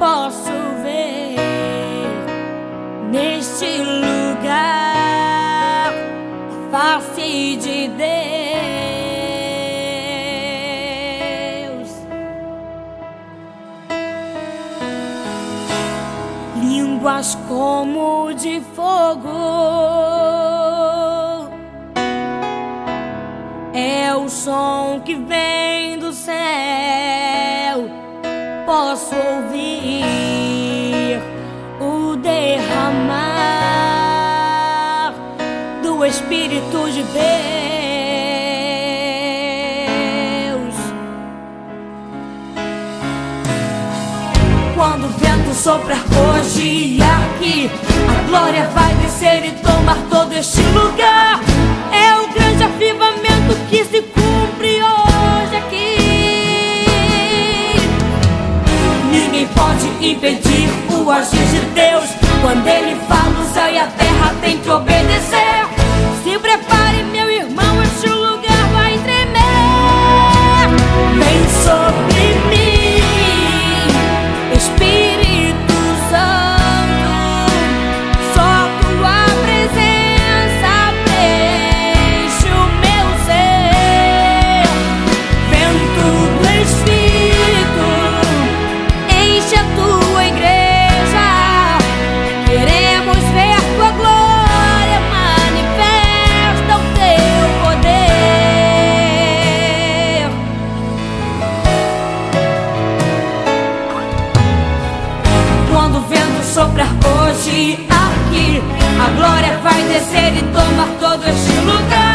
posso ver neste lugar a face de Deus. Línguas como de fogo é o som que vem do céu. Posso ouvir o derramar do Espírito de Deus. Quando o vento soprar hoje aqui, a glória vai descer e tomar todo este lugar. É o grande avivamento que se impedir o agir de Deus. Quando Ele fala, o céu e a terra tem que obedecer. Se prepare, descer e tomar todo este lugar.